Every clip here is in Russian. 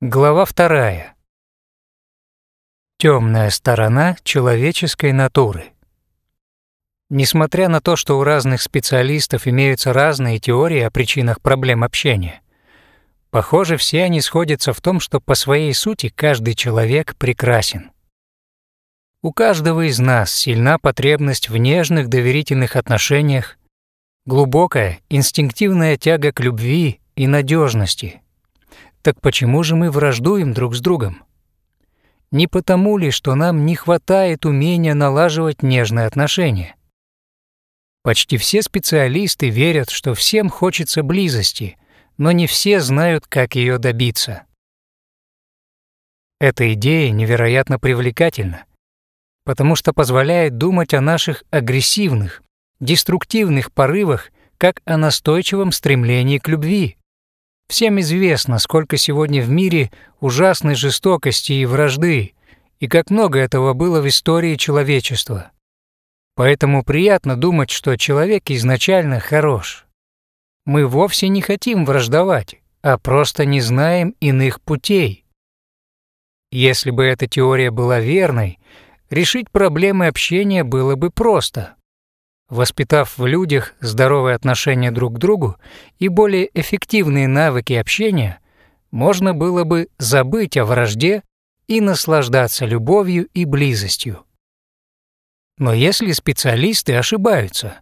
Глава вторая. Темная сторона человеческой натуры. Несмотря на то, что у разных специалистов имеются разные теории о причинах проблем общения, похоже, все они сходятся в том, что по своей сути каждый человек прекрасен. У каждого из нас сильна потребность в нежных доверительных отношениях, глубокая инстинктивная тяга к любви и надежности. Так почему же мы враждуем друг с другом? Не потому ли, что нам не хватает умения налаживать нежные отношения? Почти все специалисты верят, что всем хочется близости, но не все знают, как ее добиться. Эта идея невероятно привлекательна, потому что позволяет думать о наших агрессивных, деструктивных порывах как о настойчивом стремлении к любви. Всем известно, сколько сегодня в мире ужасной жестокости и вражды, и как много этого было в истории человечества. Поэтому приятно думать, что человек изначально хорош. Мы вовсе не хотим враждовать, а просто не знаем иных путей. Если бы эта теория была верной, решить проблемы общения было бы просто. Воспитав в людях здоровое отношение друг к другу и более эффективные навыки общения, можно было бы забыть о вражде и наслаждаться любовью и близостью. Но если специалисты ошибаются,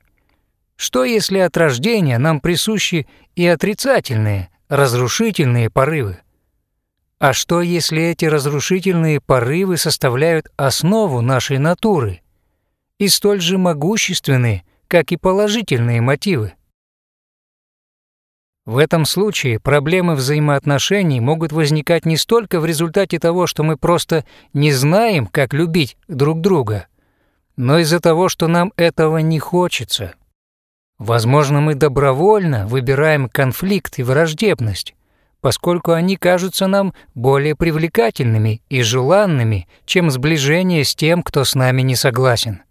что если от рождения нам присущи и отрицательные, разрушительные порывы? А что, если эти разрушительные порывы составляют основу нашей натуры и столь же могущественны, как и положительные мотивы? В этом случае проблемы взаимоотношений могут возникать не столько в результате того, что мы просто не знаем, как любить друг друга, но из-за того, что нам этого не хочется. Возможно, мы добровольно выбираем конфликт и враждебность, поскольку они кажутся нам более привлекательными и желанными, чем сближение с тем, кто с нами не согласен.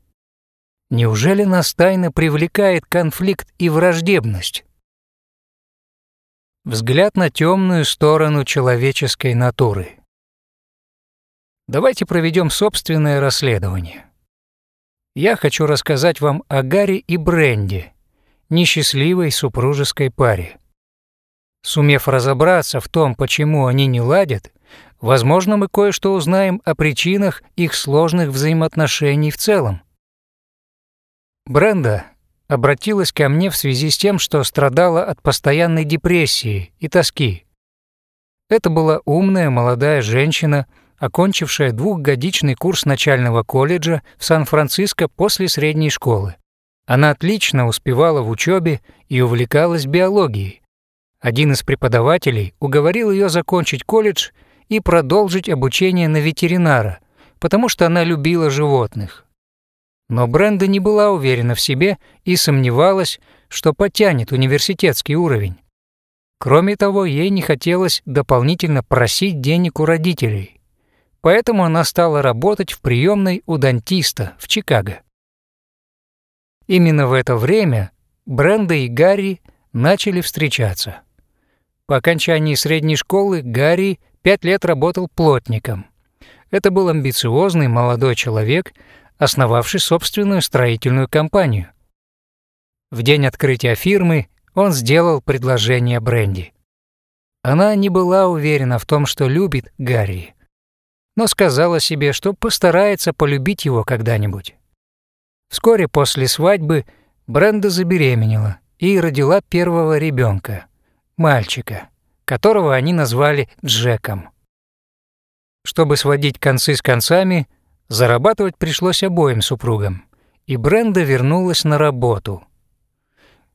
Неужели нас тайно привлекает конфликт и враждебность? Взгляд на темную сторону человеческой натуры. Давайте проведем собственное расследование. Я хочу рассказать вам о Гарри и Бренди, несчастливой супружеской паре. Сумев разобраться в том, почему они не ладят, возможно, мы кое-что узнаем о причинах их сложных взаимоотношений в целом. Бренда обратилась ко мне в связи с тем, что страдала от постоянной депрессии и тоски. Это была умная молодая женщина, окончившая двухгодичный курс начального колледжа в Сан-Франциско после средней школы. Она отлично успевала в учебе и увлекалась биологией, один из преподавателей уговорил ее закончить колледж и продолжить обучение на ветеринара, потому что она любила животных. Но Бренда не была уверена в себе и сомневалась, что потянет университетский уровень. Кроме того, ей не хотелось дополнительно просить денег у родителей. Поэтому она стала работать в приемной у дантиста в Чикаго. Именно в это время Бренда и Гарри начали встречаться. По окончании средней школы Гарри пять лет работал плотником. Это был амбициозный молодой человек, основавший собственную строительную компанию. В день открытия фирмы он сделал предложение Бренди. Она не была уверена в том, что любит Гарри, но сказала себе, что постарается полюбить его когда-нибудь. Вскоре после свадьбы Бренда забеременела и родила первого ребенка мальчика, которого они назвали Джеком. Чтобы сводить концы с концами, зарабатывать пришлось обоим супругам, и Бренда вернулась на работу.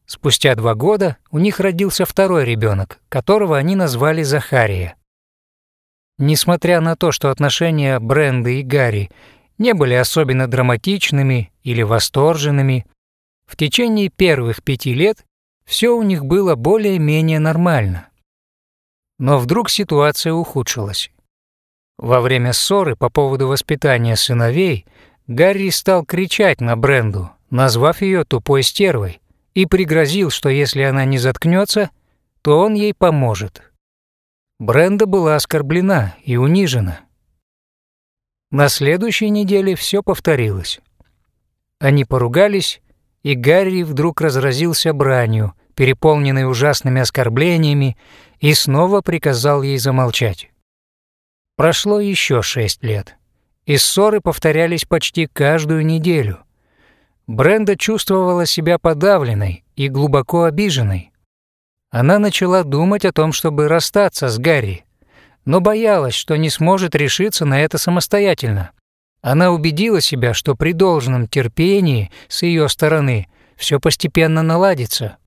Спустя два года у них родился второй ребенок, которого они назвали Захария. Несмотря на то, что отношения Бренды и Гарри не были особенно драматичными или восторженными, в течение первых пяти лет все у них было более-менее нормально. Но вдруг ситуация ухудшилась. Во время ссоры по поводу воспитания сыновей Гарри стал кричать на Бренду, назвав ее тупой стервой, и пригрозил, что если она не заткнется, то он ей поможет. Бренда была оскорблена и унижена. На следующей неделе все повторилось. Они поругались, и Гарри вдруг разразился бранью, переполненной ужасными оскорблениями, и снова приказал ей замолчать. Прошло еще шесть лет, и ссоры повторялись почти каждую неделю. Бренда чувствовала себя подавленной и глубоко обиженной. Она начала думать о том, чтобы расстаться с Гарри, но боялась, что не сможет решиться на это самостоятельно. Она убедила себя, что при должном терпении с ее стороны все постепенно наладится.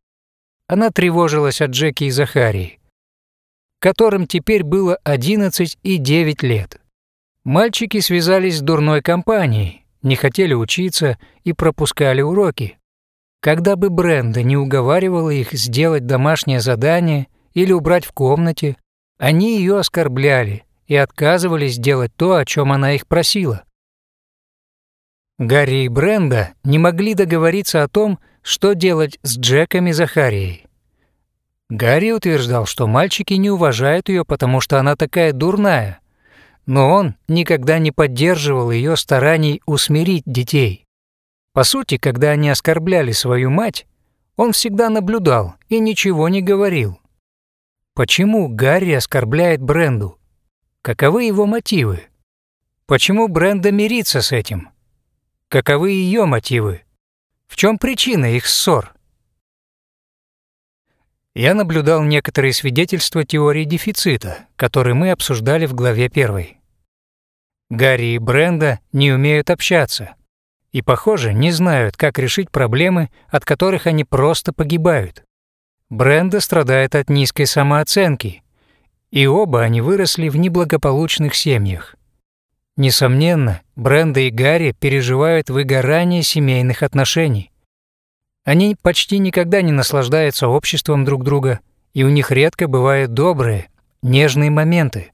Она тревожилась о Джеки и Захарии, которым теперь было 11 и 9 лет. Мальчики связались с дурной компанией, не хотели учиться и пропускали уроки. Когда бы Бренда не уговаривала их сделать домашнее задание или убрать в комнате, они ее оскорбляли и отказывались делать то, о чем она их просила. Гарри и Бренда не могли договориться о том, что делать с Джеком и Захарией. Гарри утверждал, что мальчики не уважают ее, потому что она такая дурная, но он никогда не поддерживал ее стараний усмирить детей. По сути, когда они оскорбляли свою мать, он всегда наблюдал и ничего не говорил. Почему Гарри оскорбляет Бренду? Каковы его мотивы? Почему Бренда мирится с этим? Каковы ее мотивы? В чем причина их ссор? Я наблюдал некоторые свидетельства теории дефицита, которые мы обсуждали в главе 1. Гарри и Бренда не умеют общаться и, похоже, не знают, как решить проблемы, от которых они просто погибают. Бренда страдает от низкой самооценки, и оба они выросли в неблагополучных семьях. Несомненно, Бренда и Гарри переживают выгорание семейных отношений. Они почти никогда не наслаждаются обществом друг друга, и у них редко бывают добрые, нежные моменты.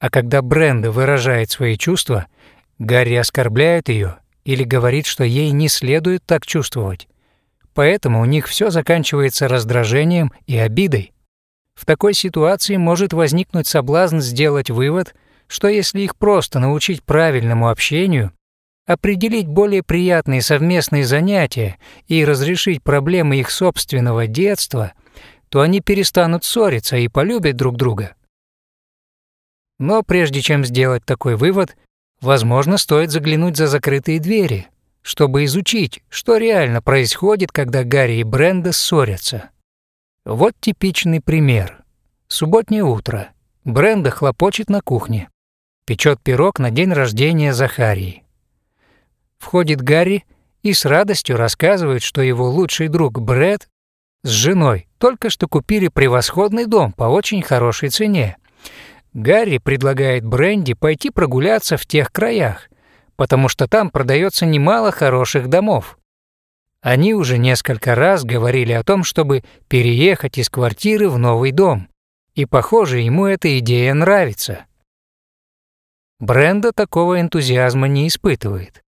А когда Бренда выражает свои чувства, Гарри оскорбляет ее или говорит, что ей не следует так чувствовать. Поэтому у них все заканчивается раздражением и обидой. В такой ситуации может возникнуть соблазн сделать вывод, что если их просто научить правильному общению, определить более приятные совместные занятия и разрешить проблемы их собственного детства, то они перестанут ссориться и полюбят друг друга. Но прежде чем сделать такой вывод, возможно, стоит заглянуть за закрытые двери, чтобы изучить, что реально происходит, когда Гарри и Бренда ссорятся. Вот типичный пример. Субботнее утро. Бренда хлопочет на кухне печет пирог на день рождения Захарии. Входит Гарри и с радостью рассказывает, что его лучший друг Брэд с женой только что купили превосходный дом по очень хорошей цене. Гарри предлагает Бренди пойти прогуляться в тех краях, потому что там продается немало хороших домов. Они уже несколько раз говорили о том, чтобы переехать из квартиры в новый дом, и, похоже, ему эта идея нравится. Бренда такого энтузиазма не испытывает.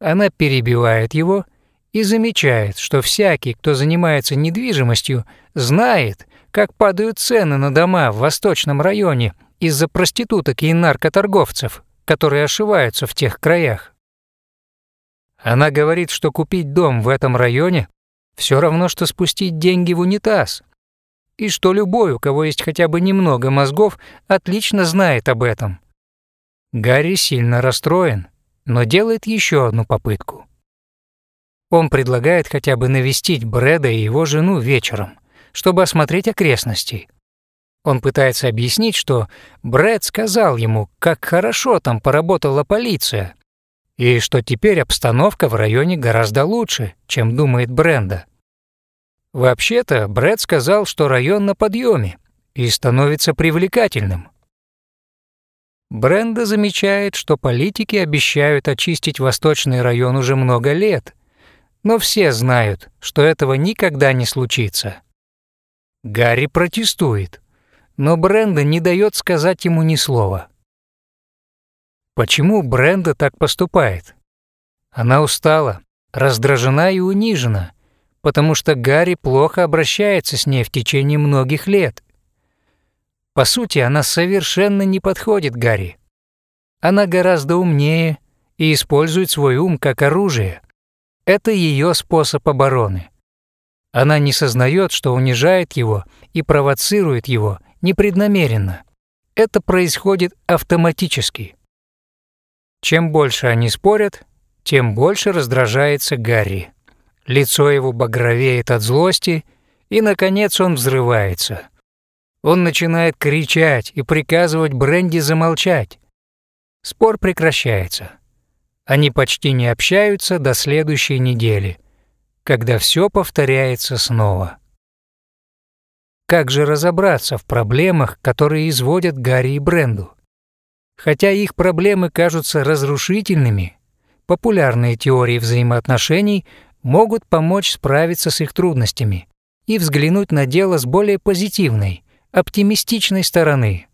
Она перебивает его и замечает, что всякий, кто занимается недвижимостью, знает, как падают цены на дома в восточном районе из-за проституток и наркоторговцев, которые ошиваются в тех краях. Она говорит, что купить дом в этом районе все равно, что спустить деньги в унитаз, и что любой, у кого есть хотя бы немного мозгов, отлично знает об этом. Гарри сильно расстроен, но делает еще одну попытку. Он предлагает хотя бы навестить Брэда и его жену вечером, чтобы осмотреть окрестности. Он пытается объяснить, что Брэд сказал ему, как хорошо там поработала полиция, и что теперь обстановка в районе гораздо лучше, чем думает Бренда. Вообще-то, Брэд сказал, что район на подъеме и становится привлекательным. Бренда замечает, что политики обещают очистить восточный район уже много лет, но все знают, что этого никогда не случится. Гарри протестует, но Бренда не дает сказать ему ни слова. Почему Бренда так поступает? Она устала, раздражена и унижена, потому что Гарри плохо обращается с ней в течение многих лет. По сути, она совершенно не подходит Гарри. Она гораздо умнее и использует свой ум как оружие. Это ее способ обороны. Она не сознает, что унижает его и провоцирует его непреднамеренно. Это происходит автоматически. Чем больше они спорят, тем больше раздражается Гарри. Лицо его багровеет от злости, и, наконец, он взрывается. Он начинает кричать и приказывать Бренди замолчать. Спор прекращается. Они почти не общаются до следующей недели, когда все повторяется снова. Как же разобраться в проблемах, которые изводят Гарри и Бренду? Хотя их проблемы кажутся разрушительными, популярные теории взаимоотношений могут помочь справиться с их трудностями и взглянуть на дело с более позитивной, оптимистичной стороны.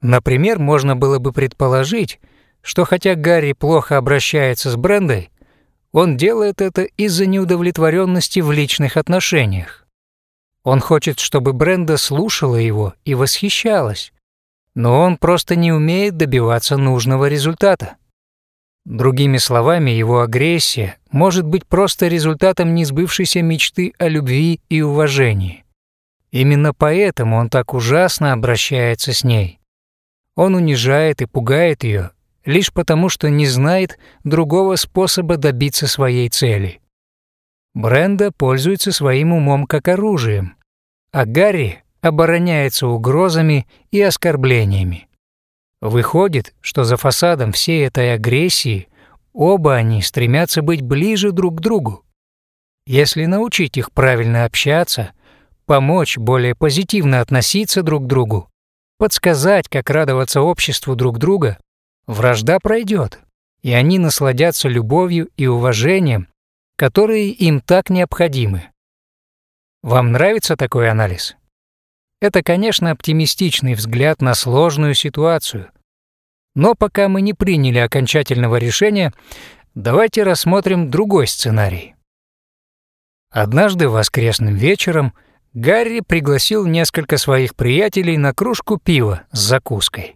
Например, можно было бы предположить, что хотя Гарри плохо обращается с Брендой, он делает это из-за неудовлетворенности в личных отношениях. Он хочет, чтобы Бренда слушала его и восхищалась, но он просто не умеет добиваться нужного результата. Другими словами, его агрессия может быть просто результатом несбывшейся мечты о любви и уважении. Именно поэтому он так ужасно обращается с ней. Он унижает и пугает ее лишь потому, что не знает другого способа добиться своей цели. Бренда пользуется своим умом как оружием, а Гарри обороняется угрозами и оскорблениями. Выходит, что за фасадом всей этой агрессии оба они стремятся быть ближе друг к другу. Если научить их правильно общаться, помочь более позитивно относиться друг к другу, подсказать, как радоваться обществу друг друга, вражда пройдет, и они насладятся любовью и уважением, которые им так необходимы. Вам нравится такой анализ? Это, конечно, оптимистичный взгляд на сложную ситуацию. Но пока мы не приняли окончательного решения, давайте рассмотрим другой сценарий. Однажды воскресным вечером Гарри пригласил несколько своих приятелей на кружку пива с закуской.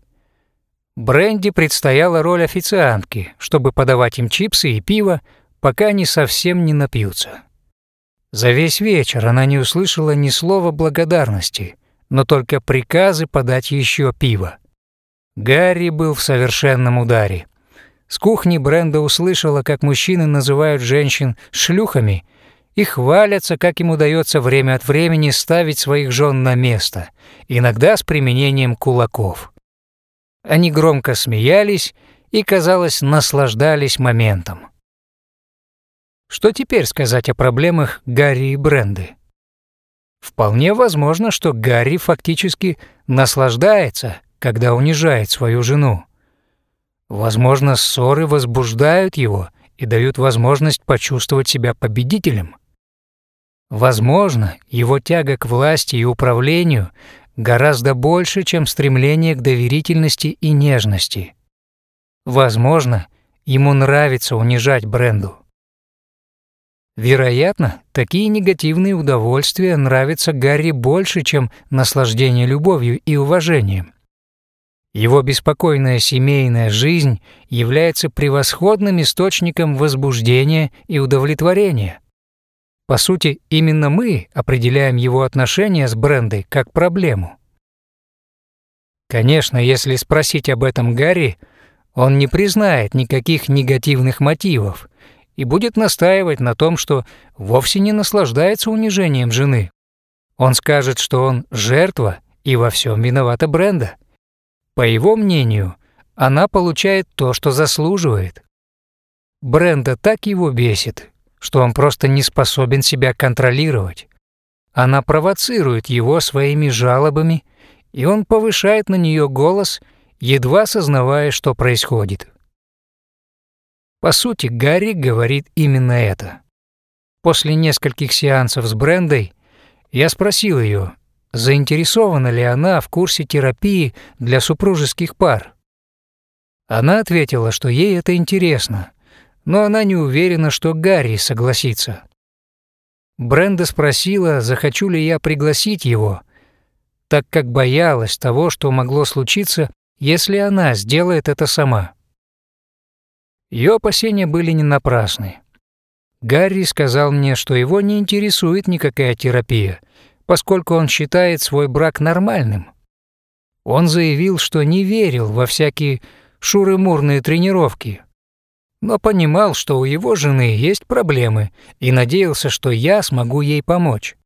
Бренди предстояла роль официантки, чтобы подавать им чипсы и пиво, пока они совсем не напьются. За весь вечер она не услышала ни слова благодарности, но только приказы подать еще пиво. Гарри был в совершенном ударе. С кухни Бренда услышала, как мужчины называют женщин шлюхами и хвалятся, как им удается время от времени ставить своих жен на место, иногда с применением кулаков. Они громко смеялись и, казалось, наслаждались моментом. Что теперь сказать о проблемах Гарри и Бренды? Вполне возможно, что Гарри фактически наслаждается, когда унижает свою жену. Возможно, ссоры возбуждают его и дают возможность почувствовать себя победителем. Возможно, его тяга к власти и управлению гораздо больше, чем стремление к доверительности и нежности. Возможно, ему нравится унижать Бренду. Вероятно, такие негативные удовольствия нравятся Гарри больше, чем наслаждение любовью и уважением. Его беспокойная семейная жизнь является превосходным источником возбуждения и удовлетворения. По сути, именно мы определяем его отношения с Брендой как проблему. Конечно, если спросить об этом Гарри, он не признает никаких негативных мотивов и будет настаивать на том, что вовсе не наслаждается унижением жены. Он скажет, что он жертва и во всем виновата Бренда. По его мнению, она получает то, что заслуживает. Бренда так его бесит, что он просто не способен себя контролировать. Она провоцирует его своими жалобами, и он повышает на нее голос, едва сознавая, что происходит. По сути, Гарри говорит именно это. После нескольких сеансов с Брендой я спросил ее, заинтересована ли она в курсе терапии для супружеских пар. Она ответила, что ей это интересно, но она не уверена, что Гарри согласится. Бренда спросила, захочу ли я пригласить его, так как боялась того, что могло случиться, если она сделает это сама. Ее опасения были не напрасны. Гарри сказал мне, что его не интересует никакая терапия, поскольку он считает свой брак нормальным. Он заявил, что не верил во всякие шуры-мурные тренировки, но понимал, что у его жены есть проблемы, и надеялся, что я смогу ей помочь.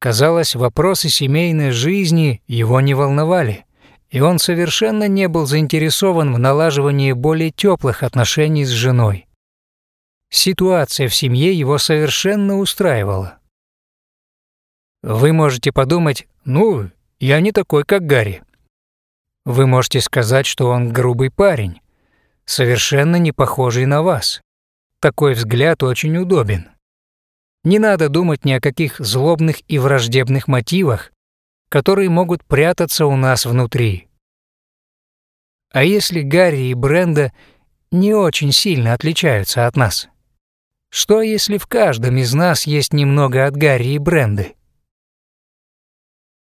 Казалось, вопросы семейной жизни его не волновали, и он совершенно не был заинтересован в налаживании более теплых отношений с женой. Ситуация в семье его совершенно устраивала. Вы можете подумать, ну, я не такой, как Гарри. Вы можете сказать, что он грубый парень, совершенно не похожий на вас. Такой взгляд очень удобен. Не надо думать ни о каких злобных и враждебных мотивах, которые могут прятаться у нас внутри. А если Гарри и Бренда не очень сильно отличаются от нас? Что, если в каждом из нас есть немного от Гарри и Бренды?